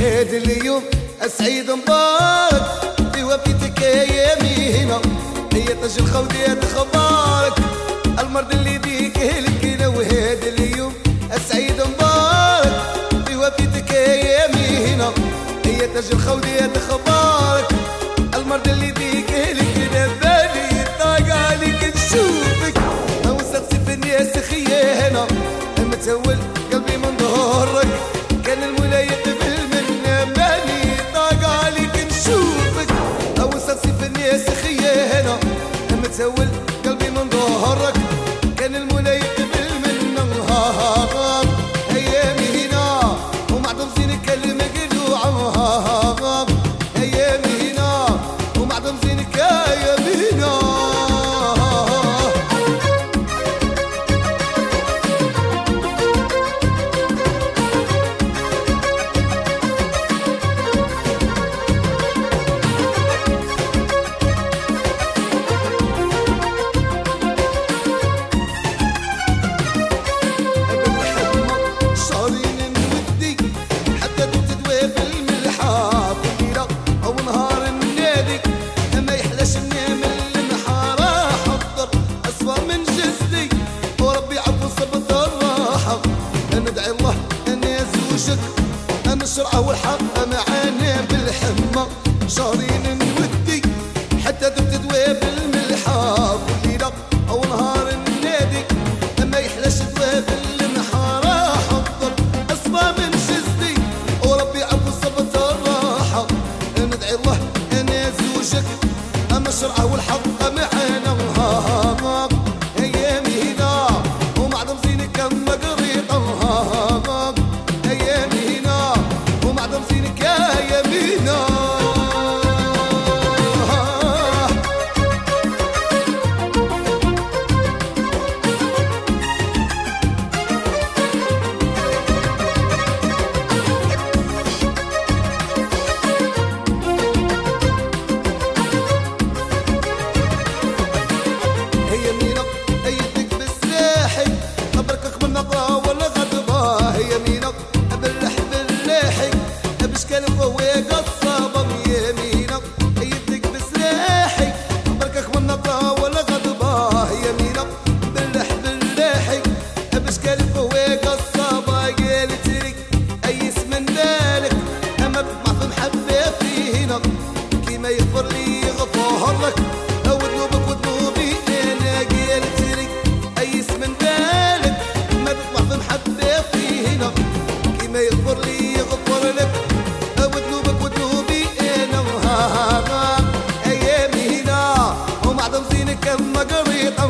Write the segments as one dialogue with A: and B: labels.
A: هذا اليوم أسعيد مبارك. في وفيتك يا يمينة. هي تاج الخودية خبارك المرض اللي بيك هلكنا وهذا اليوم أسعيد مبارك. في وفيتك يا يمينة. هي تاج الخودية خبارك المرض اللي بيك هلكنا بالي. طاق عليك نشوفك. اوسط في الناس خيانة متهول كان ندعي الله أن يزوجك أن الشرع والحق معانا بالك أما بطمع في محبة فينا كيما يغفر لي يغفر لك أو ذنوبك وذنوبي أنا قلت لك أي اسم بالك ما تطمع في محبة فينا كيما يغفر لي يغفر لك أو ذنوبك وذنوبي أنا أيامي هنا ومعظم زينك كما قريت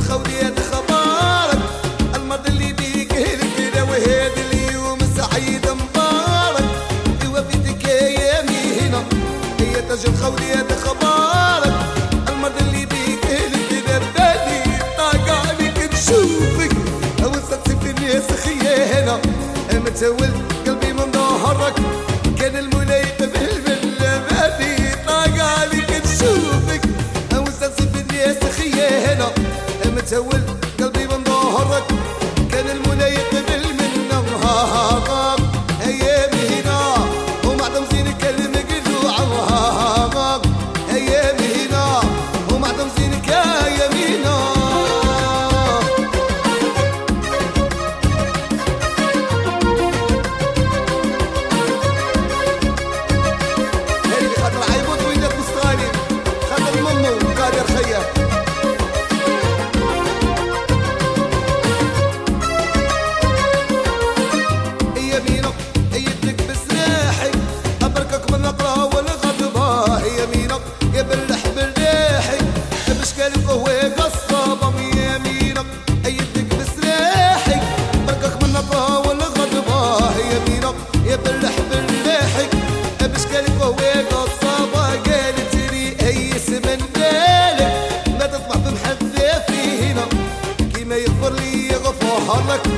A: الخولية خبارك المرض اللي بيك هلكنا وهذا اليوم سعيد مبارك. في وفيتك يا يمينة هي تاج الخولية خبارك. المرض اللي بيك هلكنا بالي طاق عليك نشوفك وسط في الناس خيانة متهول Allah